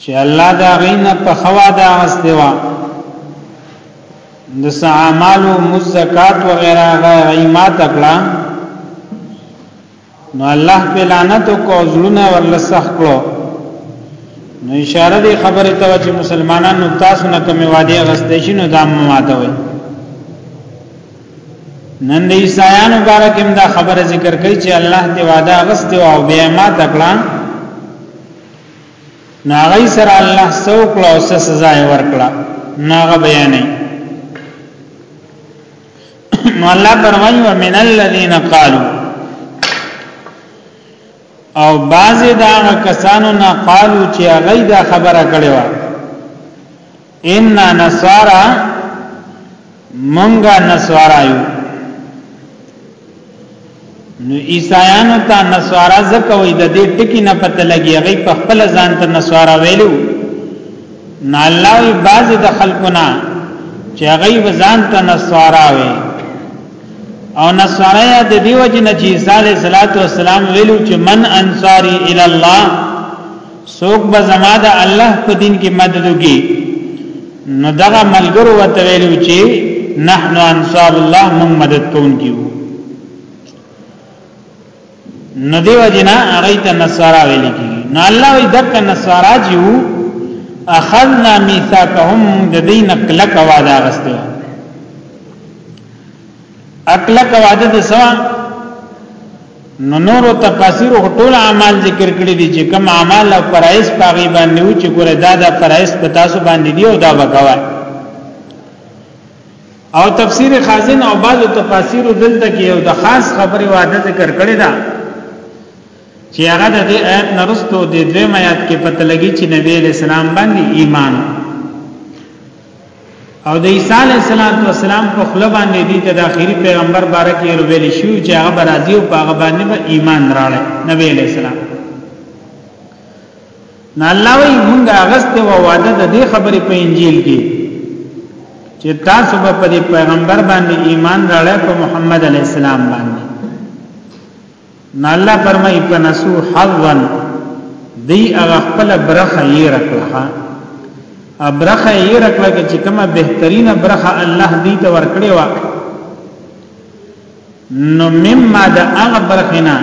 چې الله دا غینه په خوا دا غستې وا د اعمال او مزکات و غیره غیما تکړه نو الله په لعنت کو زړونه ورل سخ کړو نو اشاره دی خبره ته چې مسلمانانو تاسو نه کومه وادي غستې شي نو دام ماته وي نن د عیسایانو باره کې دا خبره ذکر کوي چې الله دی وعده غستې او بیا ما تکړه نو هغه سره الله سو کړه او سزا یې ورکړه ناغه بیانې نو الله فرمایي ومن الذين قالوا او بعضی دا کسانو نه قالو چې هغه دا خبره کړې و ان نصارا منګه نصارا یو نو عیسایانو ته نصارا زکه وې د دې ټکی نه پته لګي هغه په خپل ځان ته نصارا ویلو نه الله وی باز د خلقنا چې هغه وزن ته نصارا وي او نصارا د دیو جن چې صالح صلوات و سلام ویلو چې من انصاری ال الله سوک به زما د الله په دین کې مدد وکي نو دغه ملګرو وته ویلو چې نحن انصار الله موږ مدد کوونکي وو نو دیو جنا هغه ته نصارا ویل کی نو الله وی دک نصارا جو اخذنا میثاقهم د دین کلک وعده غسته اکلک وعده د سوا نو نور تفاسیر او ټول اعمال ذکر کړی دي چې کوم اعمال او فرایض پاغي باندې و چې ګوره دا د فرایض په تاسو باندې دی او دا وکوي او تفسیر خازن او بعض تفاسیر دلته کې یو د خاص خبره وعده ذکر کړی دا چې هغه د دې آیت نرستو د دویم آیات کې پته لګی چې نبی علیہ السلام باندې ایمان او د عیسی علیه السلام په خله باندې دي د اخیری پیغمبر بارکه یې ویل شو چې هغه برازي او په هغه باندې به ایمان راړي نبی علیه السلام نه الله وی مونږه اغست او وعده د دې خبرې په انجیل کې چې تاسو به په پیغمبر باندې ایمان راړی په محمد علی السلام باندې نو الله فرمایي په نسو حظا دی هغه خپل برخه یې رکړه برخه یې رکړه چې کومه بهترینه برخه الله دې ته ورکړې و نو مما د هغه برخه نه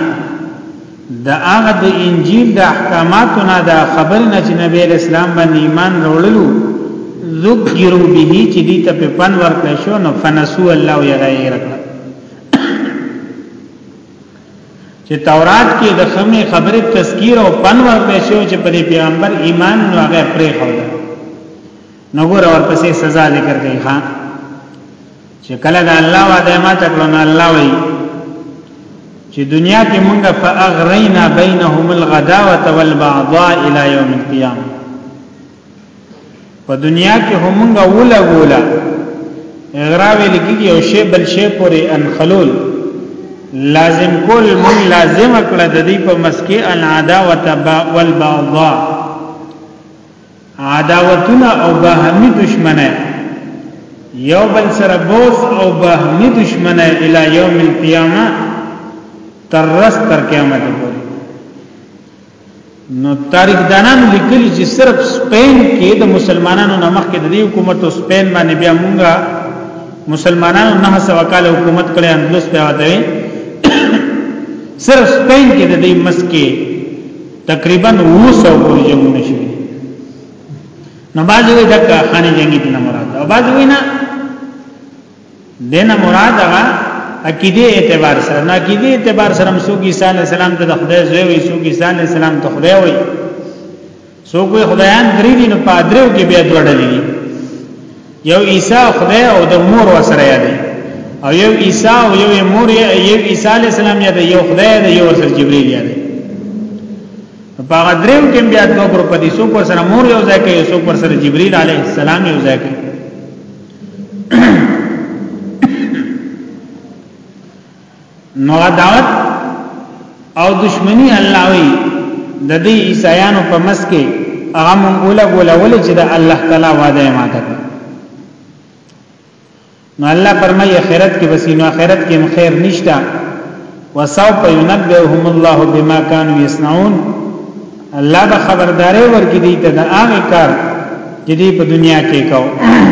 د هغه د انجیل د احکاماتو نه د خبر نه چې نبی اسلام باندې ایمان وروړلو ذکرو به چې دې ته په پن ورکړ شو نو فنسو الله یې راکړه چې تورات کې د خمې خبرې تذکیر او پن ورکړی شو چې په دې پیغمبر ایمان نو هغه پرې خو ده نو ګور ورپسې سزا ذکر کوي ها چې کله د الله وعده ما تکړه نه الله وایي چې دنیا کې مونږه فاغرینا بینهم الغداوه والبعضاء الی یوم القیامه په دنیا کې همغه ولګولا غراوی لکیږي او شی بل شی پورې انخلول لازم کول مون لازم کړه د دې په مسکی العداوت والبغضاء عداوتونه او باهمي دشمنه یو بل سره بوز او باهمي دشمنه الی یوم القیامه تر رس تر قیامت پورې نو تاریخ دانانو لیکلي چې صرف سپین کې د مسلمانانو نه مخکې د دې حکومت او سپین باندې بیا مونږه مسلمانانو نه سوا کال حکومت کړي اندلس په واده صرف سپین کې د دې مسکه تقریبا 200 پورې جمعونه شي نو باجوي دغه خاني جنگي دي نه مراد او باجوي نه دینه مراد هغه عقیده اعتبار سره نه عقیده اعتبار سره مسوک عیسی علی السلام ته د خدای زوی وي سوک عیسی علی السلام ته خدای وي سوک وي خدایان درې دي نو پادریو کې بیا دوړلې دي یو عیسی خدای او د مور وسره یادي او یو عیسی او یو مور یو عیسی علی السلام یادي یو خدای دی یو سر جبرئیل یادي په هغه درېو کې بیا دوه ګروپ دي سوک سره مور یو ځای کوي سوک سره جبرئیل علی السلام یو ځای کوي نو دعوت او دشمنی الله وی د دې عیسایانو په مس کې هغه مونږ ولا ولا ول چې د الله تعالی وعده ماته کړ نو الله فرمایي خیرت کې وسینو خیرت کې خیر نشتا وسوف ينبئهم الله بما كانوا يصنعون الله به خبرداري ورکړي دي ته د هغه کار چې دی په دنیا کې کو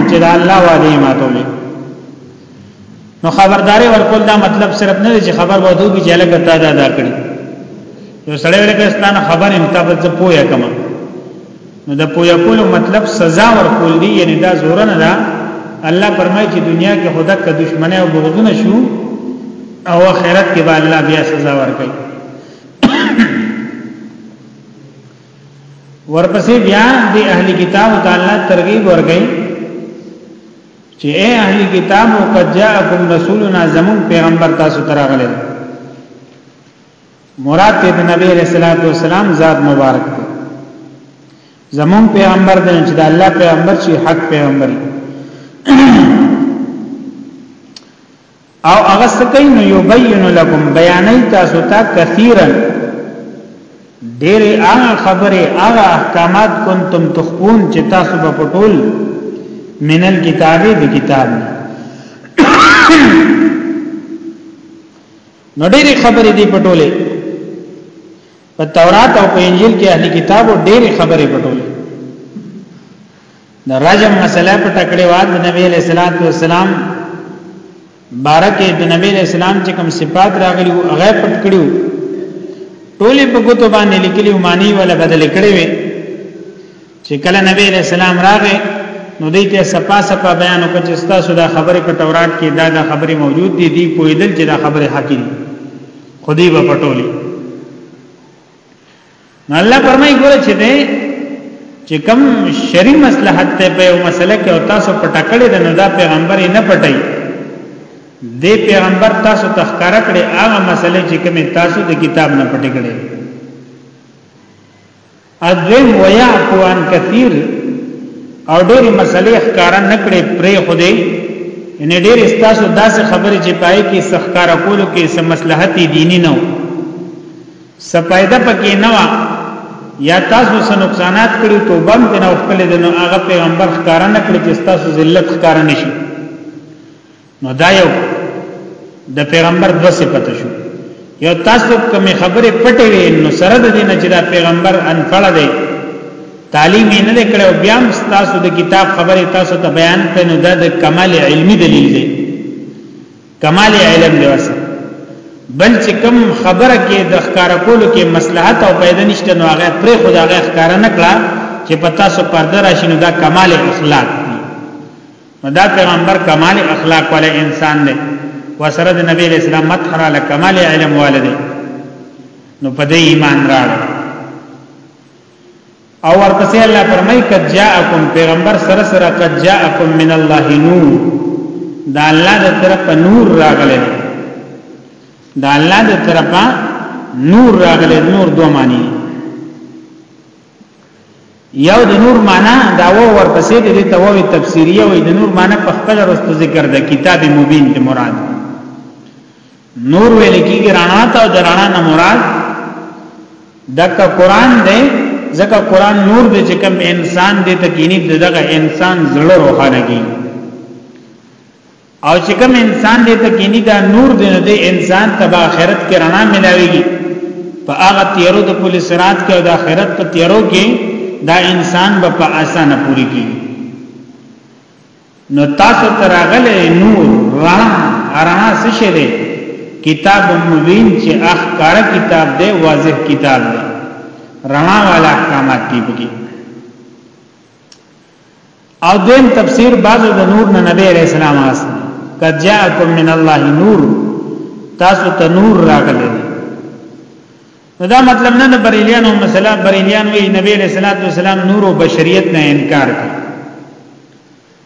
چې د الله وعده ماتولې نو خبرداري ورکول دا مطلب صرف نه دی چې خبر به دوی چې لګه تا دا کړی یو سړی ولکه ستانه خبر انتابت زه پوهه کما نو د پویا کولو مطلب سزا ورکول دی یعنی دا زور نه ده الله فرمای چې دنیا کې خدا کا دشمنه او بغضونه شو او آخرت کې به الله بیا سزا ورکړي ورپسې بیا د اهلی کتاب تعالی ترغیب ورکړي چې اے اهلی کتاب او قد جاءکم رسولنا زمون پیغمبر تاسو تراغله مراد ته د نبی رسول الله والسلام ذات مبارک دی زمون پیغمبر دی چې د الله پیغمبر چې حق پیغمبر او هغه سکین یبین لكم بیانای تاسو ته کثیرا ډېر هغه خبره هغه احکامات کنتم تخفون چې تاسو په پټول منل کتابه د کتاب نه نو ډېری خبرې دی پټولې په تورات او په انجیل کې اهلي کتابو ډېری خبرې پټولې د رجم مسله په ټکړې واد نبی له صلوات و سلام بارکه د نبی له سلام چې کوم صفات راغلي او هغه پټ کړیو ټولې په ګوتو باندې لیکلي معنی ولا بدل کړي وي چې کله نبی علیہ السلام راغی نو دې ته سپا سپا بیان وکړ چې تاسو دا خبره په تورات کې دا دا خبره موجود دي دی پویدل چې دا خبره حقي خودي به پټولې نو الله پرمای ګوره چې دې چې کم شری مصلحت ته په یو مسله کې او تاسو پټکړې ده نو دا پیغمبر نه پټي دې پیغمبر تاسو تخکار کړې هغه مسله چې کوم تاسو د کتاب نه پټې کړې اذن ويعفو عن كثير او ډېر مسلې ښکارا نکړې پرې خوده ان ډېر استاسو داسې خبرې چې پای کې سخکارا کولو کې سم مصلحت دینی نه سپایده پکې نه وا یا تاسو سره نقصانات کړی توبه هم نه خپل د هغه پیغمبر ښکارا نکړې چې تاسو ذلت ښکارا نشي نو دا یو د پیغمبر دو صفت شو یو تاسو کوم خبره پټې وي نو سره د دین چې دا پیغمبر انفړ دی تعلیم یې نه کړو بیا هم تاسو د کتاب خبره تاسو ته بیان کړئ نو دا د کمال علمی دلیل دی کمال علم دی واسه بل چې کوم خبره کې د ښکار کولو کې مصلحت او پیدا نشته نو هغه پر خدا هغه ښکار نه کړه چې پتا سو پرده راشي نو دا کمال اخلاق دی نو دا پیغمبر کمال اخلاق والے انسان دی وسره د نبی علیہ السلام مدخر علی کمال علم والے دی نو په دې ایمان راړ او ورپسې الله فرمای قد جاءکم پیغمبر سره سره قد جاءکم من الله نور دا الله د طرف نور راغله دا الله د طرف نور راغله نور دوه معنی یو د نور معنا دا و ورپسې د دې تووی تفسیریه وي د نور معنا په خپل رستو ذکر د کتاب مبین د مراد نور ویل کیږي رڼا ته او د رڼا نه مراد دغه قران دی ځکه قران نور دی چې کوم انسان دې تکینی دغه انسان زړه روښانه کیږي او چې کوم انسان دې ته کینی دا نور دی نو دې انسان تبا آخرت کې رڼا ملاويږي په هغه تیرو د پولیس رات کې او د آخرت په تیرو کې دا انسان به په اسانه پوری کی نو تاسو تراغله نور رڼا رڼا څه شه دی کتاب مبین چې اخکار کتاب دی واضح کتاب دی رڼا والا احکامات دی بګي او دیم تفسیر بعض د نور نه نبی علیہ السلام اس قد جاءکم من الله نور تاسو ته نور راغلی دا مطلب نه نه بریلیانو مثلا بریلیان وی نبی علیہ الصلوۃ والسلام نور او بشریت نه انکار کوي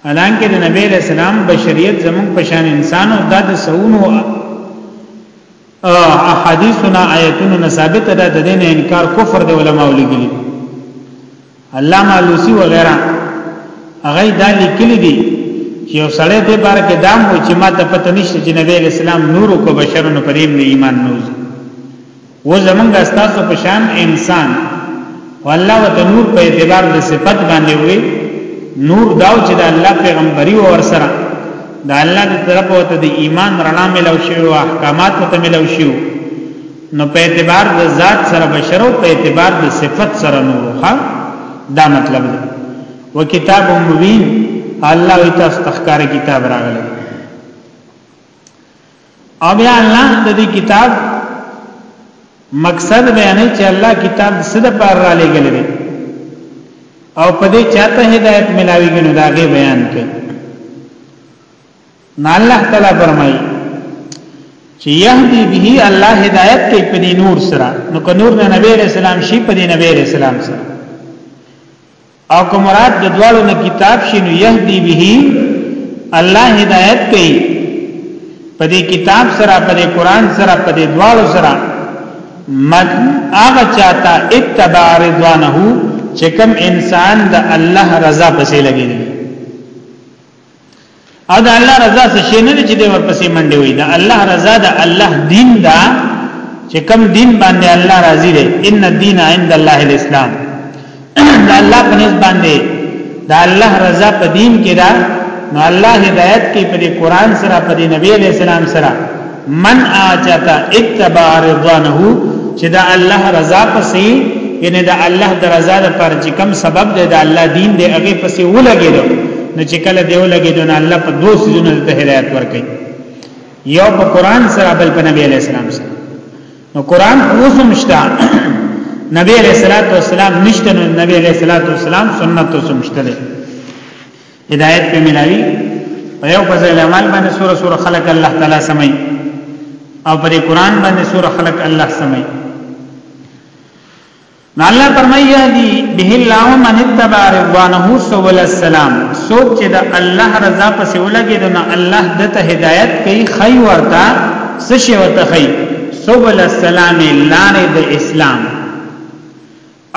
حالانکه د نبی علیہ السلام بشریت زمون پشان انسانو د سونو احادیثنا آیتنا ثابت ده د دین انکار کفر دی علماء لګلی علامه لوسی وغیرہ هغه دا لیکلی دی چې یو سړی په بار کې دام و چې ما ته پته نشته چې نبی اسلام نور کو بشرونو پریم نه ایمان نوځي و زمونږ استاسو په شان انسان والله وت نور په اعتبار د صفت باندې وي نور داو چې د الله پیغمبري او ور سره د الله د طرف او ته د ایمان رڼا ملو شي او احکامات ته ملو شي نو په اعتبار د ذات سره بشر او په اعتبار د صفت سره نور ها دا مطلب دی وکتاب مبین الله ایت استخکار کتاب راغلی او بیا الله د دې کتاب مقصد بیانې چې الله کتاب د صد پر را لګل دي او په دې چاته هدایت ملاويږي نو داغه بیان کوي نه الله تعالی فرمایي چې يهدي به الله هدایت کوي په دې نور سره نو که نور نه نبی رسول الله شي په دې نبی رسول الله سره او که مراد د دوالو نه کتاب شینو یهدی به الله هدایت کوي په دې کتاب سره په دې قران سره په دې دوالو سره من هغه چاته اتبع رضوانه چې کوم انسان د الله رضا پسې لګي او دا الله رضا څه شي نه چې دی ورپسې منډي وي دا الله رضا دا الله دین دا چې کم دین باندې الله راضي دی ان الدین عند الله الاسلام دا الله په نس باندې دا الله رضا په دین کې دا نو الله هدایت کې په قرآن سره په نبی علیہ السلام سره من آچاته اتبع رضوانه چې دا الله رضا پسې یعنی دا الله د رضا لپاره چې کم سبب دی دا الله دین دی هغه پسې ولګیدو نو چې کله دی ولګیدو نو الله په دوه سيزونو ته هدایت ورکړي یو په قران سره بل په نبی علیہ السلام سره نو قران اوس مشتا نبی علیہ الصلوۃ والسلام نشته نو نبی علیہ الصلوۃ والسلام سنت اوس مشته هدایت په ملاوي په یو فضل عمل باندې سوره سوره خلق الله تعالی سمي او پر قرآن باندې سوره خلق الله سمي نو الله فرمایي دي به الله من اتبع رضوانه سبل السلام سوک چې د الله رضا پسې ولګي نو الله دته هدایت کوي خي ورته سشي ورته خي سبل السلام لارې د اسلام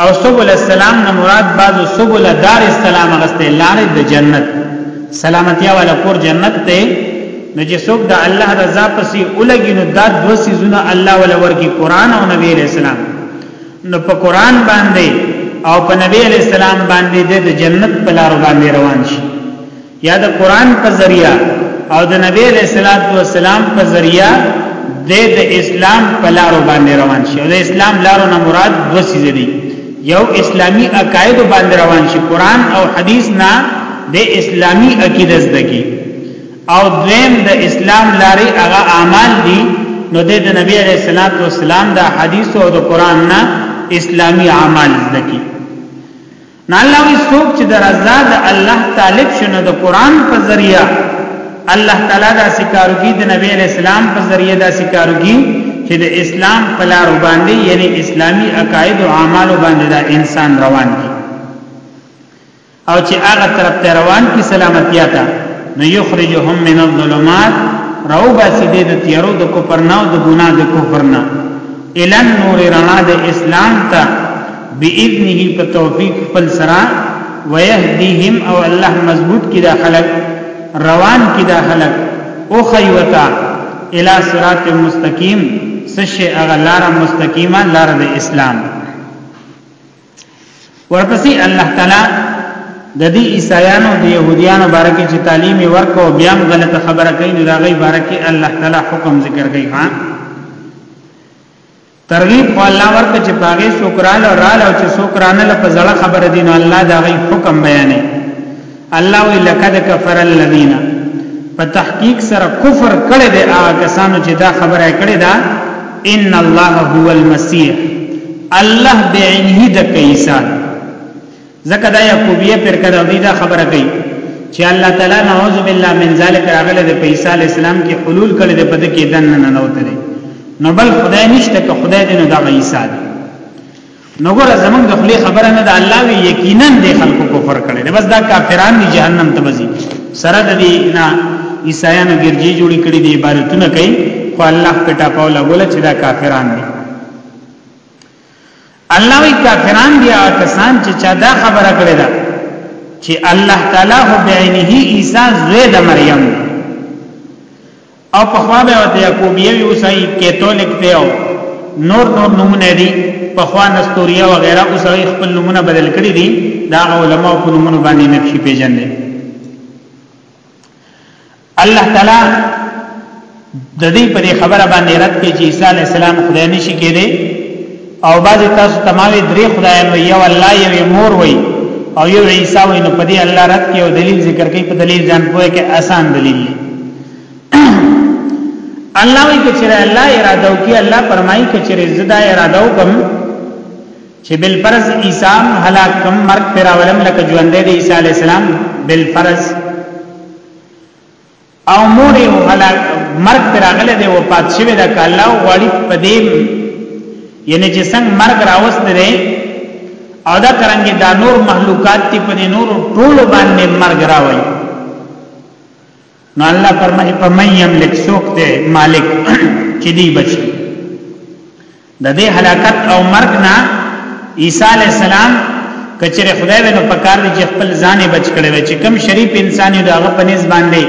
او سبل السلام نه مراد بعضو سبل دار السلام غسته لارې د جنت سلامتی والا کور جنت ته نو چې څوک د الله رضا پسې ولګي نو دا دو سيزونه الله ولا ورکی قران او نبی عليه السلام نو په قران باندې او په نبی عليه السلام باندې د جنت په لار باندې روان شي یا د قران په ذریعہ او د نبی علیہ الصلوۃ والسلام په ذریعہ د اسلام په لارو باندې روان شي او د اسلام لارو نه مراد دوه سیزه دي یو اسلامی عقاید باندې روان شي قران او حدیث نه د اسلامی عقیده زده کی او دویم د اسلام لارې هغه اعمال دي نو د نبی علیہ الصلوۃ والسلام د حدیث او د قران نه اسلامی اعمال زده کی نه الله وی څوک چې د رضا د الله طالب شنه د قران په ذریعہ الله تعالی دا سکاروږي د نبی اسلام په ذریعہ دا سکاروږي چې د اسلام په لار باندې یعنی اسلامی عقاید او اعمال باندې دا انسان روان دي او چې هغه طرف ته روان کی سلامتیا ته نو یخرجهم من الظلمات راو باسی دې د تیارو د کوپرنا او د ګناه د کوپرنا الى النور رنا د اسلام ته باذنه په توفیق خپل سره ويهديهم او الله مضبوط کی دا خلق روان کی دا خلق او خیوتا الى صراط مستقیم سشه اغلار مستقیمه لار د اسلام ورپسې الله تعالی د دې عیسایانو د يهوديانو باره کې چې تعلیم ورکو بیا هم غلطه خبره کوي نو دا غي باره کې الله تعالی حکم ذکر کوي ها ترغیب او الله ورکه چې پاګه سوکرال او رال او چې سوکرانه لپاره خبره دین الله دا غي حکم بیانې الله وی لقد کفر الذين په تحقیق سره کفر کړي دي هغه کسانو چې دا خبره کړي ده ان الله هو المسيح الله بعینه د کیسا زکه دا یعقوبیه پر کړه دی دا خبره کوي چې الله تعالی نعوذ بالله من ذلک راغله د پیسا علی السلام کې حلول کړي د پد کې دن نه نه وته نو بل خدای نشته که خدای دې نو دا عیسی دی نو ګور زمونږ د خلی خبره نه ده الله وی یقینا د خلکو کفر کړي دی بس دا کافران دی جهنم ته وځي سره د دې نه عیسایانو ګرځي جوړی کړي دی عبادتونه کوي خو الله پټا پاولا ګول چې دا کافران دي الله وی کافران دی هغه کسان چې چا دا خبره کړي ده چې الله تعالی هو بعینه عیسی زوی د مریم دی او په خوا به وته یعقوبیه وی اوسای کیتولیک دی او نور نور نمونه دي په خوا نستوریا و غیره اوسای خپل نمونه بدل کړی دي دا علماء په نمونه باندې نقشي پیژندل الله تعالی د دې په خبره باندې رد کې چې عیسی علی السلام خدای نشي کېده او بعضی تاسو تماوی درې خدایان وی یو الله یو مور وی او یو عیسی وی نو پدې الله رد کې او دلیل ذکر کوي په دلیل ځان پوهه کې آسان دلیل دی الله وی کچره الله اراده وکي الله فرمایي کچره زدا اراده وکم چې بل فرض عیسی هلاک کم مرګ پر اولم لکه ژوند دی عیسی علی السلام بل فرض او مور یې هلاک مرګ پر هغه دی وفات شوی دا که الله غواړي په دې یعنی چې څنګه مرګ راوست دی او دا کرانګي دا نور مخلوقات تی په دې نور ټول باندې مرګ راوي نو الله فرمایي په مې یملک سوک دی مالک چې دی بچي د دې هلاکت او مرګ نه عیسی علی السلام کچره خدای ونه پکار دي چې خپل ځان بچ کړي وي چې کم شریف انسان یو دغه پنځ باندې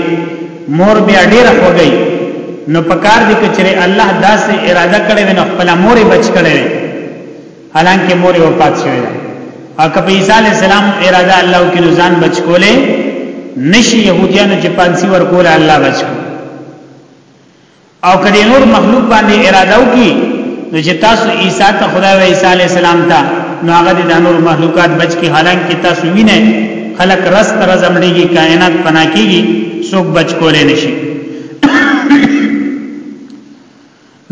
مور بیا ډیر خوږی نو پکار دي کچره الله داسې اراده کړي ونه خپل مور بچ کړي وي حالانکه مور وفات شوی ده او کپ عیسی علی السلام اراده الله کې ځان بچ کولې نشي يهوديانو چې پانسی ورکول الله بچ کړي او کدی نور مخلوق باندې اراده وکي نو چې تاسو عیسی ته خدای او عیسی علی السلام ته نو هغه د نور مخلوقات بچ کی حالانکه تاسو وینئ خلق رس تر زمړيږي کائنات پنا کیږي څوک بچ کولې نشي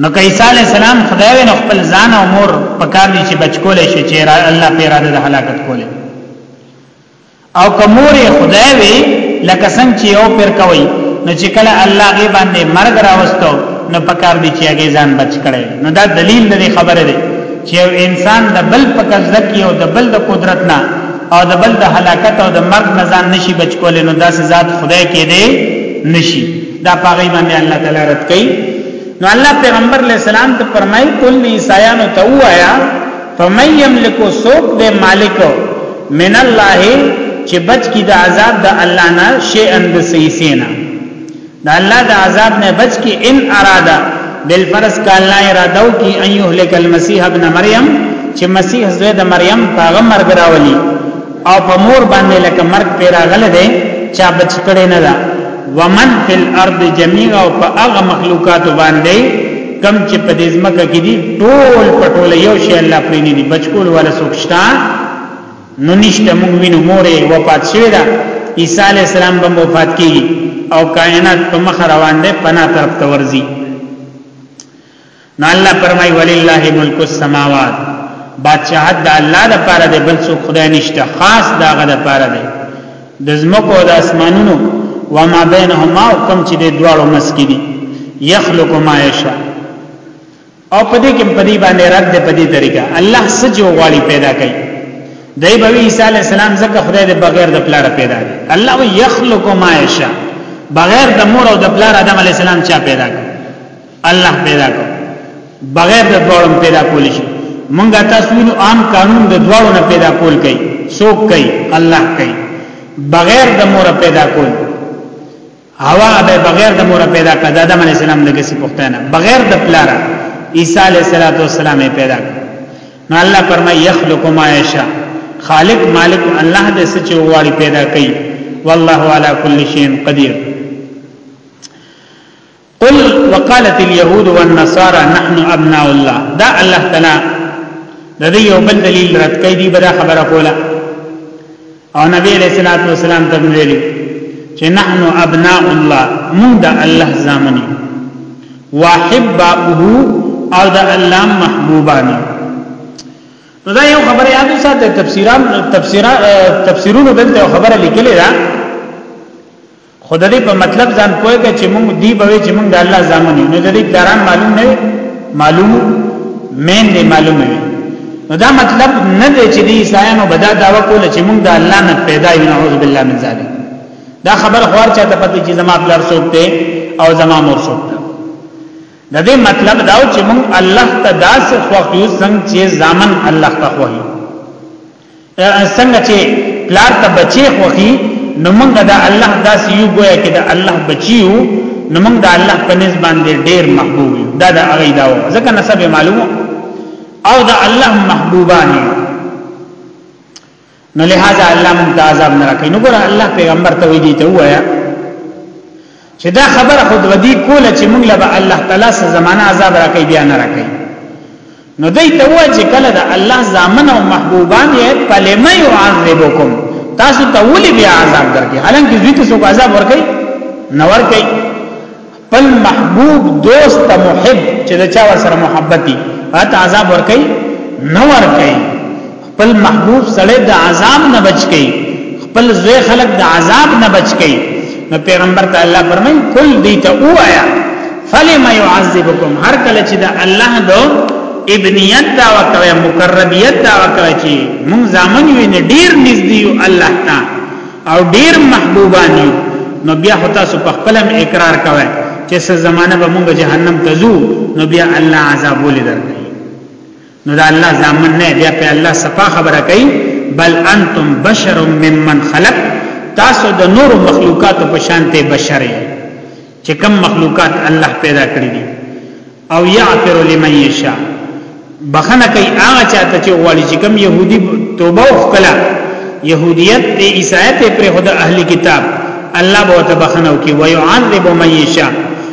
نو که عیسی علی السلام خدای ونه خپل ځان او مور پکار دي چې بچ کولې شي چې الله پیرا د هلاکت کولې او کمور خدای وی لکه څنګه چې یو پر کوي نو چې کله الله غي باندې مرګ راوستو نو پکار دي چې هغه ځان بچ کړي نو دا دلیل لري خبره ده چې یو انسان د بل په قبضه کې او د بل د قدرت نه او د بل د هلاکت او د مرګ نه ځان نشي بچ کولای نو دا ذات خدای کې دی نشي دا پاغي باندې الله تعالی رد کوي نو الله پیغمبر علیہ السلام ته فرمایي کل عیسایانو ته وایا فمن یملکو سوک دے مالکو من الله چې بچ کی د عذاب د الله نه شی اند سیسینا د الله د عذاب نه بچ کی ان اراده بل فرض کا الله اراده کی ان یهلک المسیح ابن مریم چې مسیح زوی د مریم پاغه مرګ راولي او په مور باندې لکه مرګ پیراغله ده چا بچ کړي نه ده ومن فی الارض جميعا او په هغه مخلوقات باندې کم چې په دې ځمکه کې دي ټول پټول یو شی الله پرې نه دي بچکول ولا سوکشتا نو نشته موږ وینو مورې وفات شوی ده عیسی علی السلام به وفات کیږي او کائنات په مخ روان ده پنا طرف تورزی نو الله فرمای ولله ملک السماوات بادشاہت د الله د پاره دی بل څوک خدای نشته خاص داغه د پاره دی د زمکو او د اسمانونو و ما بینهما او کم چې د دواړو مسکی دي یخلق ما یشا او په دې کې په دې باندې رد په دې طریقه الله سجو غالي پیدا کوي دای به عیسی علی السلام زکه خدای د بغیر د پلار پیدا دی الله یخلق ما یشا بغیر د مور او د پلار آدم علی السلام چا پیدا کړ الله پیدا کو بغیر د دوړو پیدا کول شي مونږه تاسو وینو عام قانون د دوړو نه پیدا کول کوي څوک کوي الله کوي بغیر د مور پیدا کول هوا به بغیر د مور پیدا کړه د آدم علی السلام د کسي پښتنه بغیر د پلارا عیسی علی السلام پیدا کړ نو الله فرمای یخلق ما یشا خالق مالک الله د سچ وغواړي پیدا کوي والله علی کل شیء قدیر قل وقالت اليهود والنصارى نحن ابناء الله دا الله تعالی د دې یو بل دلیل رد کوي دی بدا خبره کوله او نبی علیہ الصلوۃ والسلام ته ویلي چې نحنو ابناء الله موږ د الله زامنی واحبه او د الله محبوبان نو دا یو خبره یادو ساته تفسیران تفسیرا تفسیرونو دلته خبره لیکلې ده خود دې په مطلب ځان پوهه چې موږ دی به چې موږ د الله ځامن یو نو د دې پلان معلوم نه معلوم مین دې معلوم وي نو دا مطلب نه دی چې دې عیسایانو بدا داوا کوله چې موږ د الله نه پیدا یو نعوذ بالله من ذلک دا خبر خور چا ته پته چې زما پلار څوک دی او زما مور څوک دی د دې مطلب دا چې موږ الله ته داس خوښ یو څنګه چې ځامن الله ته خوښ څنګه چې پلار ته بچي خوخي نو موږ د الله داسې یو ګویا کې د الله بچیو نو موږ د الله په نسبت باندې ډیر محبوب یو دا د هغه دا و ځکه نسب معلومه او د الله محبوبان یو نو لہذا الله موږ ته عذاب نه راکړي نو ګور الله پیغمبر ته وی دی ته وایا چې دا خبره خود ودی کوله چې موږ له الله تعالی سره زمانہ عذاب راکې بیا نه راکې نو دای ته وای چې کله دا الله زامن او محبوبان یې پلمه یو عذابکم تاسو ته ولې بیا عذاب درکې حالانکه دوی ته څوک عذاب ورکې نه ورکې پل محبوب دوست محب چې دا چا سره محبتي هغه عذاب ورکې نه ورکې خپل محبوب سره د عذاب نه بچ کی خپل زوی خلق د عذاب نه بچ کی نو پیغمبر ته الله فرمای کل دی ته وایا فلم يعذبكم هر کله چې د الله دو ابنیت دا وکوي مقربیت دا وکوي چې مونږ ځامن یو نه ډیر نږدې یو الله ته او ډیر محبوبان یو نو بیا هتا سو په خپل اقرار کوي چې سه زمانہ به مونږ جهنم ته ځو نو بیا الله عذاب ولې درکړي نو دا الله ځامن نه بیا په الله صفا خبره کوي بل انتم بشر ممن خلق تاسو د نور مخلوقات په شانته بشر یې چې کم مخلوقات الله پیدا کړی دي او یعفر لمن یشاء بخنه کوي هغه چاته چې غواړي چې کم يهودي توبه وکړه يهوديت دې عیسایت پر خود اهلي کتاب الله به ته بخنه کوي ويعذب من یشاء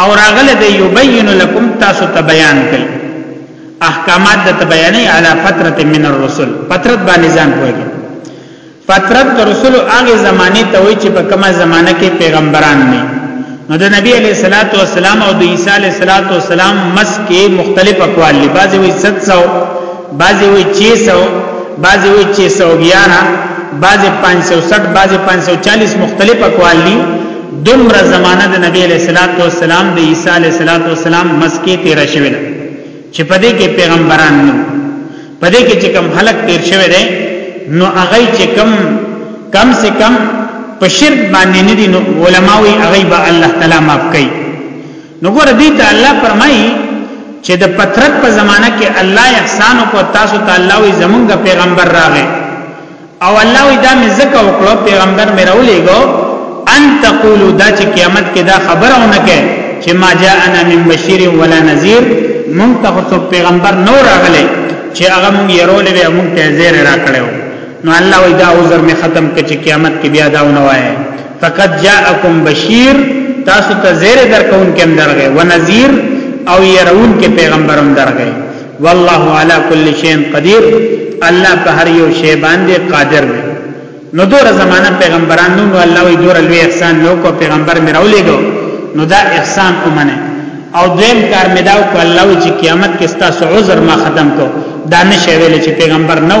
او راغله د یبین لکم تاسو ته بیان کړي احکامات د بیانې علی فترت من الرسل فترت باندې ځان کوي فترت د رسول هغه زمانه ته وي چې په کومه زمانه کې پیغمبران نه نو د نبی علی صلوات و سلام او د عیسی علی صلوات و سلام مس کې مختلف اقوال لباز وي 700 بعضی وی 600 بعضی وی 611 بعضی 560 بعضی 540 مختلف اقوال دي دومره زمانه د نبی علیہ الصلوۃ والسلام د عیسی علیہ الصلوۃ والسلام مسکی تیر شوی ده چې پدې کې پیغمبران نو پدې کې چې کم خلق تیر شوی ده نو هغه چې کم کم سے کم په شرک باندې نه دي نو علماوی هغه به الله تعالی معاف کوي نو ګور دې ته الله فرمایي چې د پترت په زمانہ کې الله احسان کو تاسو ته الله وي زمونږ پیغمبر راغی او الله وي دا مې زکه وکړو پیغمبر مې راولېګو ان تقولو دا چې قیامت کې دا خبره ونه کې چې ما جاء انا من بشیر ولا نذیر مونږ ته خو پیغمبر نو راغلی چې هغه مونږ یې رولې به مونږ ته زیر راکړو نو الله وي دا عذر مې ختم کړ چې قیامت کې بیا دا ونه وایي فقط جاءکم بشیر تاسو ته زیر درکون کې درغه و نذیر او يرون کې پیغمبرم درغه والله علی کل شیء قدیر الله په هر یو شی باندې قادر دی نو دور زمانہ پیغمبرانو نو الله وی دور لوی احسان نو کو پیغمبر مې راولېګو نو دا احسان اومنه او دیم کار مې داو کو الله وی چې قیامت کې ستا عذر ما ختم کو دا نشه ویل چې پیغمبر نو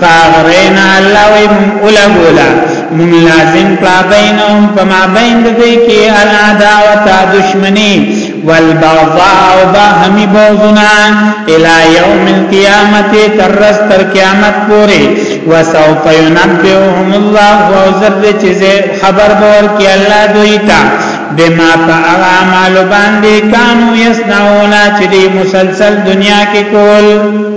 فاغرین الله وی مولا ګولا مون لازم کلا بینهم فما بین دوی کی العداوت دشمنی والبغضاء وبهمی بغضنا الى یوم القیامت ترس تر قیامت پوری وسوف ينبئهم الله وزر چیزه خبر بور کی الله دوی تا بما فعلا مال باندې کانو یسنعونا چې مسلسل دنیا کې کول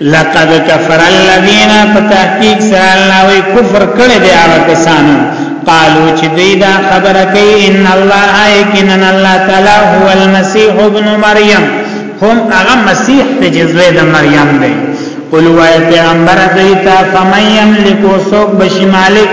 لقد کفر الذين فتحقیق سره الله وی کفر کړي دي هغه کسانو قالو چې دوی دا خبره کوي ان الله ایکن الله تعالی هو المسيح ابن مریم هم هغه مسیح ته جزوه د مریم دی قل وای پیغمبر دوی ته فمن یملک سوق بشی مالک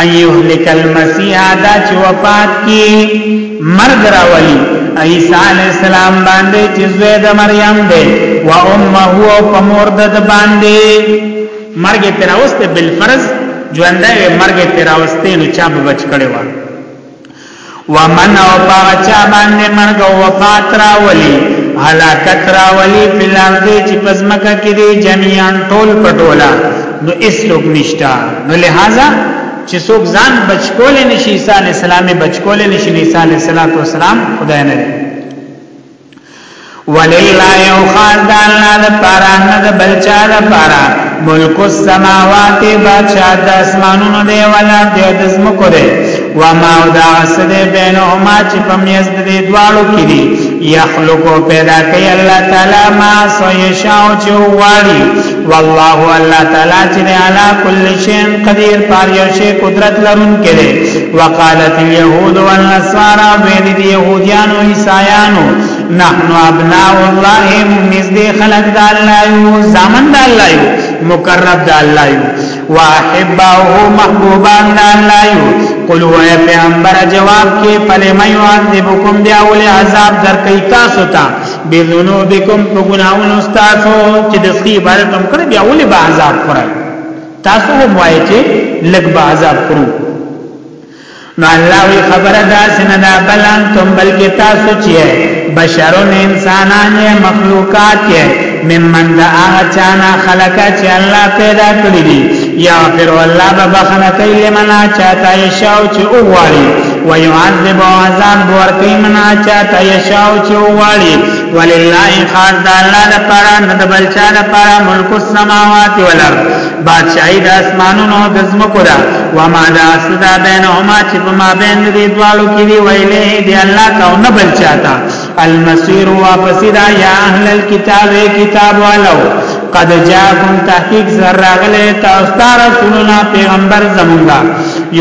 ان یهلک المسیح دا چې وفات کی مرګ راولي عیسی علی السلام باندې چې زوی د مریم دی و امه او په مور د باندې مرګ تراوسته بل فرض ژوندې مرګ تراوسته نو چا بچ کړي وای ومن او پاغه چا باندې مرګ او وفات راولي هلاکت راولي په الارض چې پزمکه کې دي جميعا ټول پټولا نو اسلوب نشتا نو لہذا چې څوک ځان بچکول نشي عیسی علی السلام بچکول نشي عیسی علی السلام خدای نه ولله یو خاص د الله د پاره نه د بل چا د پاره ملک السماوات بادشاہ د اسمانونو دی ولا د زمکو دی و ما او دا سد بینهما چې په میز د دې دواړو کې دي یخلقو پیدا کوي الله تعالی ما سو یشاو چې واړي والله الله تعالی چې علا کل شین قدیر پر یو شی قدرت لرون کړي وقالت اليهود والنصارى ویل دي يهوديان او عیسایانو نحنو ابناء الله نزدې خلق د الله یو زامن د الله یو مقرب د الله یو واحبه محبوبان د الله یو قل هو پیغمبر جواب کې فلم يعذبكم بیا ول عذاب درکې تاسو ته بذنوبکم په ګناونو تاسو چې د سخی عبادت هم کړی بیا ولې به عذاب خورای تاسو هم وایئ چې لګ به عذاب خورو نو الله وی خبره دا سنه دا بلان تم بلکې تاسو چې بشرون انسانان مخلوقات یې ممن دا هغه چانا خلقا چې الله پیدا کړی دی یا پر الله به بخنه کوي لمنا چاته یې شاو چې اوغواړي ويعذب عذاب ورکی منا چاته یشاو چې وغواړي ولله خاص د الله لپاره نه د بل چا لپاره ملک السماوات والارض بادشاہي د اسمانونو د زمکو ده و ما دا سدا بینهما چې په ما بین دې دوالو کې ویلې دی الله کا نه بل چاته المسیر واپسی دا یا اهل الكتاب کتاب والو قد جاکم تحقیق سر راغلی تاسو ته رسولنا پیغمبر زمونږه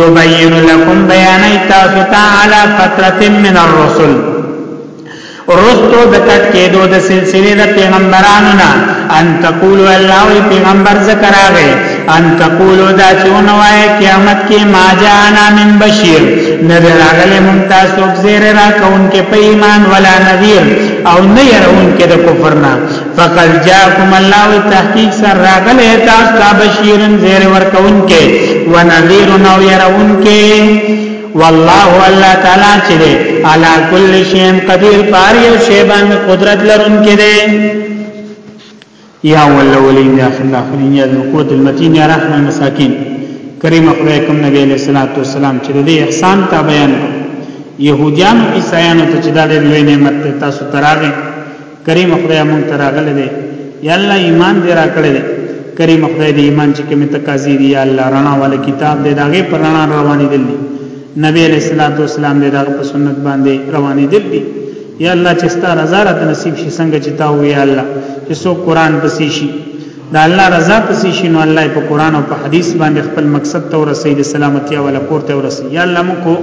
یبین لکم بیانای تاسو ته علی فترت من الرسل رستو د کټ کېدو د سلسله د پیغمبرانو نه ان تقول الله پیغمبر ذکر راغی ان تقولو دا چون وای قیامت کې ما جانا من بشیر نظر اغلی ممتا سوک زیر را کون کې په ایمان ولا نذیر او نه يرون کې د کفر نه فقد جاءكم الله تحقیق سر راغله تاسو ته بشیرن زیر ور کون کې ونذیر نو يرون کې والله الله تعالی چې علا کل شین قدیر پاری او شیبان قدرت لرون کې دی یا ولولین یا اخر الاخرین یا القوت المتین یا رحم المساکین کریم خدای کوم نبی علیہ الصلوۃ والسلام چې د احسان تا بیان يهوديان او عیسایان ته چې دا ډېر لوی نعمت ته تاسو تراغه کریم خدای مونږ تراغل دي یا الله ایمان دې را کړې دي کریم خدای دې ایمان چې کوم تقاضي دي یا الله رڼا ول کتاب دې داګه پر رڼا روانې دي نبی علیہ الصلوۃ والسلام دې داګه په سنت باندې روانې دي یا الله چې ستاره رضا را نصیب شي څنګه چې تا وی الله چې سو قران پسې شي دا الله رضا پسې شي نو الله په قران او په حدیث باندې خپل مقصد ته ورسېد سلامتی او لپور ته ورسېد یا الله موږ کو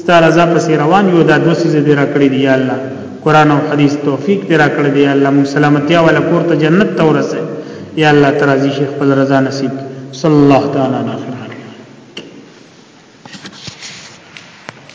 ستاره رضا پسې روان یو دا دوه سيزه دې را کړې دي یا الله قران او حدیث توفیق دې را کړې دي یا الله موږ سلامتی او لپور ته جنت ته ورسېد یا الله ترازی شیخ خپل رضا نصیب صلی الله تعالی علیه